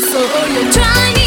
so oh, you're trying